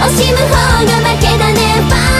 惜しむ方が負けだね。